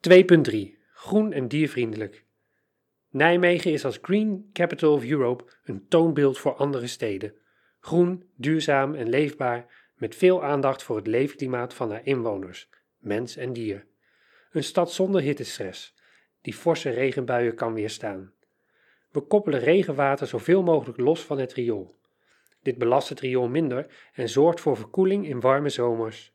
2.3 Groen en diervriendelijk. Nijmegen is als Green Capital of Europe een toonbeeld voor andere steden. Groen, duurzaam en leefbaar, met veel aandacht voor het leefklimaat van haar inwoners, mens en dier. Een stad zonder hittestress, die forse regenbuien kan weerstaan. We koppelen regenwater zoveel mogelijk los van het riool. Dit belast het riool minder en zorgt voor verkoeling in warme zomers.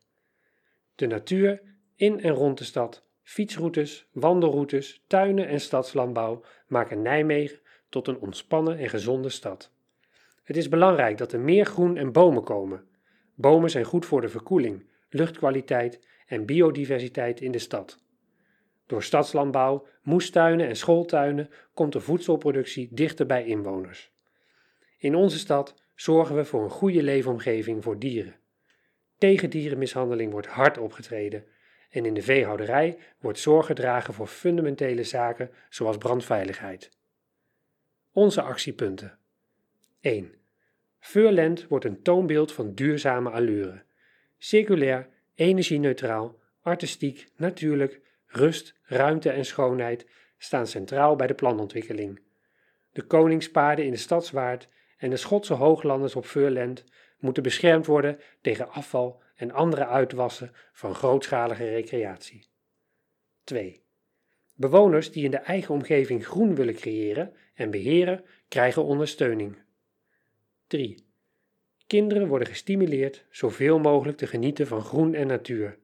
De natuur in en rond de stad, fietsroutes, wandelroutes, tuinen en stadslandbouw maken Nijmegen tot een ontspannen en gezonde stad. Het is belangrijk dat er meer groen en bomen komen. Bomen zijn goed voor de verkoeling, luchtkwaliteit en biodiversiteit in de stad. Door stadslandbouw, moestuinen en schooltuinen komt de voedselproductie dichter bij inwoners. In onze stad zorgen we voor een goede leefomgeving voor dieren. Tegen dierenmishandeling wordt hard opgetreden en in de veehouderij wordt zorg gedragen voor fundamentele zaken zoals brandveiligheid. Onze actiepunten 1. Furland wordt een toonbeeld van duurzame allure. Circulair, energieneutraal, artistiek, natuurlijk, rust, ruimte en schoonheid staan centraal bij de planontwikkeling. De koningspaarden in de stadswaard en de Schotse hooglanders op Furland moeten beschermd worden tegen afval en andere uitwassen van grootschalige recreatie. 2. Bewoners die in de eigen omgeving groen willen creëren en beheren, krijgen ondersteuning. 3. Kinderen worden gestimuleerd zoveel mogelijk te genieten van groen en natuur.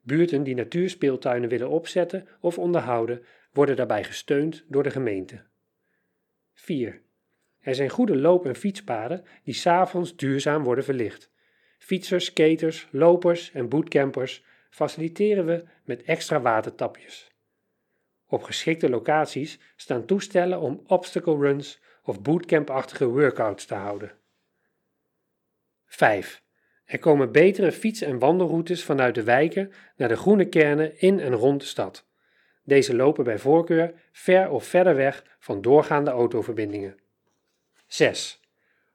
Buurten die natuurspeeltuinen willen opzetten of onderhouden, worden daarbij gesteund door de gemeente. 4. Er zijn goede loop- en fietspaden die s'avonds duurzaam worden verlicht. Fietsers, skaters, lopers en bootcampers faciliteren we met extra watertapjes. Op geschikte locaties staan toestellen om obstacle runs of bootcampachtige workouts te houden. 5. Er komen betere fiets- en wandelroutes vanuit de wijken naar de groene kernen in en rond de stad. Deze lopen bij voorkeur ver of verder weg van doorgaande autoverbindingen. 6.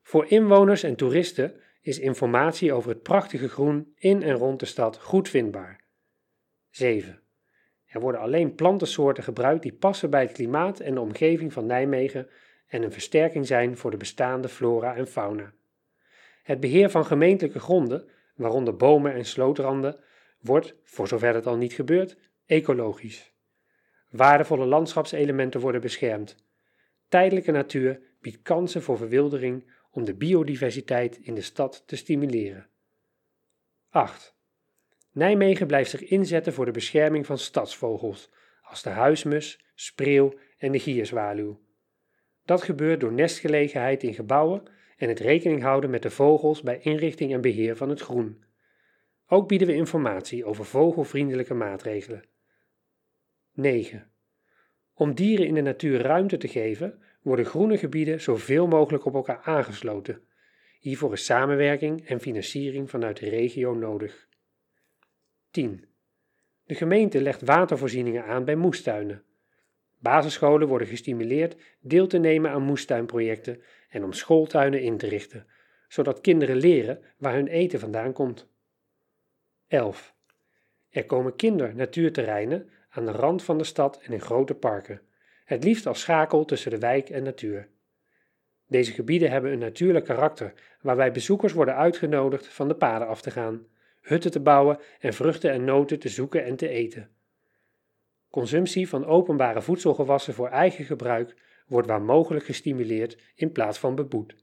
Voor inwoners en toeristen is informatie over het prachtige groen in en rond de stad goed vindbaar. 7. Er worden alleen plantensoorten gebruikt die passen bij het klimaat en de omgeving van Nijmegen en een versterking zijn voor de bestaande flora en fauna. Het beheer van gemeentelijke gronden, waaronder bomen en slootranden, wordt, voor zover het al niet gebeurt, ecologisch. Waardevolle landschapselementen worden beschermd. Tijdelijke natuur biedt kansen voor verwildering om de biodiversiteit in de stad te stimuleren. 8. Nijmegen blijft zich inzetten voor de bescherming van stadsvogels, als de huismus, spreeuw en de gierzwaluw. Dat gebeurt door nestgelegenheid in gebouwen en het rekening houden met de vogels bij inrichting en beheer van het groen. Ook bieden we informatie over vogelvriendelijke maatregelen. 9. Om dieren in de natuur ruimte te geven, worden groene gebieden zoveel mogelijk op elkaar aangesloten. Hiervoor is samenwerking en financiering vanuit de regio nodig. 10. De gemeente legt watervoorzieningen aan bij moestuinen. Basisscholen worden gestimuleerd deel te nemen aan moestuinprojecten en om schooltuinen in te richten, zodat kinderen leren waar hun eten vandaan komt. 11. Er komen kinder-natuurterreinen aan de rand van de stad en in grote parken het liefst als schakel tussen de wijk en natuur. Deze gebieden hebben een natuurlijk karakter, waarbij bezoekers worden uitgenodigd van de paden af te gaan, hutten te bouwen en vruchten en noten te zoeken en te eten. Consumptie van openbare voedselgewassen voor eigen gebruik wordt waar mogelijk gestimuleerd in plaats van beboet.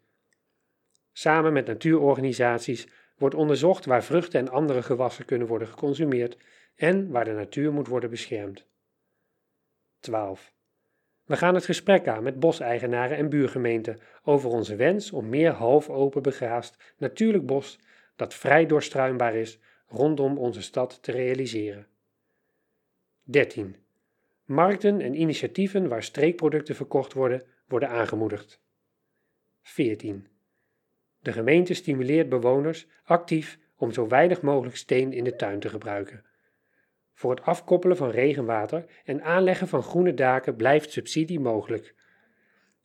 Samen met natuurorganisaties wordt onderzocht waar vruchten en andere gewassen kunnen worden geconsumeerd en waar de natuur moet worden beschermd. 12. We gaan het gesprek aan met boseigenaren en buurgemeenten over onze wens om meer half open begraasd natuurlijk bos dat vrij doorstruimbaar is rondom onze stad te realiseren. 13. Markten en initiatieven waar streekproducten verkocht worden, worden aangemoedigd. 14. De gemeente stimuleert bewoners actief om zo weinig mogelijk steen in de tuin te gebruiken. Voor het afkoppelen van regenwater en aanleggen van groene daken blijft subsidie mogelijk.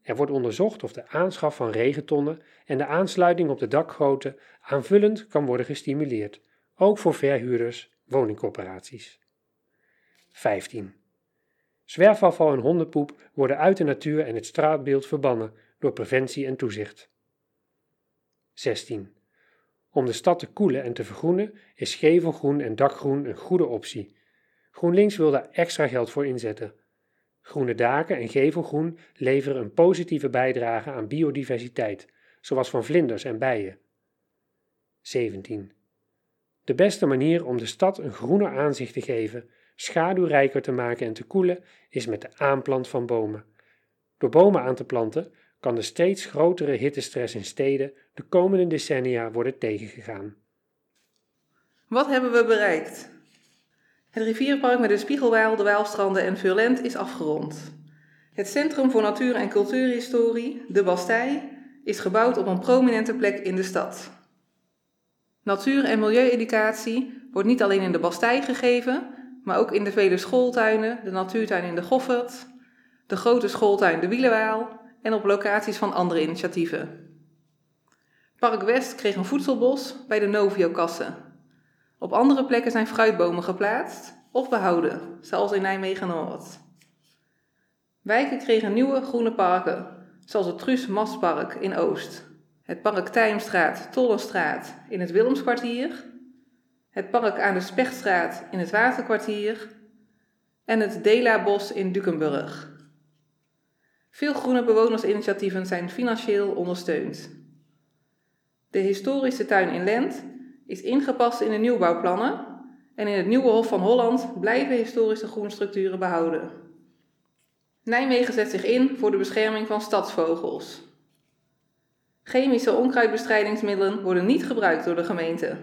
Er wordt onderzocht of de aanschaf van regentonnen en de aansluiting op de dakgoten aanvullend kan worden gestimuleerd, ook voor verhuurders, woningcorporaties. 15. Zwerfafval en hondenpoep worden uit de natuur en het straatbeeld verbannen door preventie en toezicht. 16. Om de stad te koelen en te vergroenen is gevelgroen en dakgroen een goede optie. GroenLinks wil daar extra geld voor inzetten. Groene daken en gevelgroen leveren een positieve bijdrage aan biodiversiteit, zoals van vlinders en bijen. 17. De beste manier om de stad een groener aanzicht te geven, schaduwrijker te maken en te koelen, is met de aanplant van bomen. Door bomen aan te planten kan de steeds grotere hittestress in steden de komende decennia worden tegengegaan. Wat hebben we bereikt? Het rivierpark met de Spiegelwaal, de Waalstranden en Veurlent is afgerond. Het Centrum voor Natuur- en Cultuurhistorie, de Bastij, is gebouwd op een prominente plek in de stad. Natuur- en milieueducatie wordt niet alleen in de Bastij gegeven, maar ook in de vele schooltuinen, de natuurtuin in de Goffert, de grote schooltuin de Wielenwaal en op locaties van andere initiatieven. Park West kreeg een voedselbos bij de Novio-kassen. Op andere plekken zijn fruitbomen geplaatst of behouden, zoals in Nijmegen-Noord. Wijken kregen nieuwe groene parken, zoals het Truus Mastpark in Oost, het Park Tijmstraat, Tollenstraat in het Willemskwartier, het park aan de Spechtstraat in het Waterkwartier en het Dela-bos in Dukenburg. Veel groene bewonersinitiatieven zijn financieel ondersteund. De historische tuin in Lent is ingepast in de nieuwbouwplannen en in het nieuwe Hof van Holland blijven historische groenstructuren behouden. Nijmegen zet zich in voor de bescherming van stadsvogels. Chemische onkruidbestrijdingsmiddelen worden niet gebruikt door de gemeente.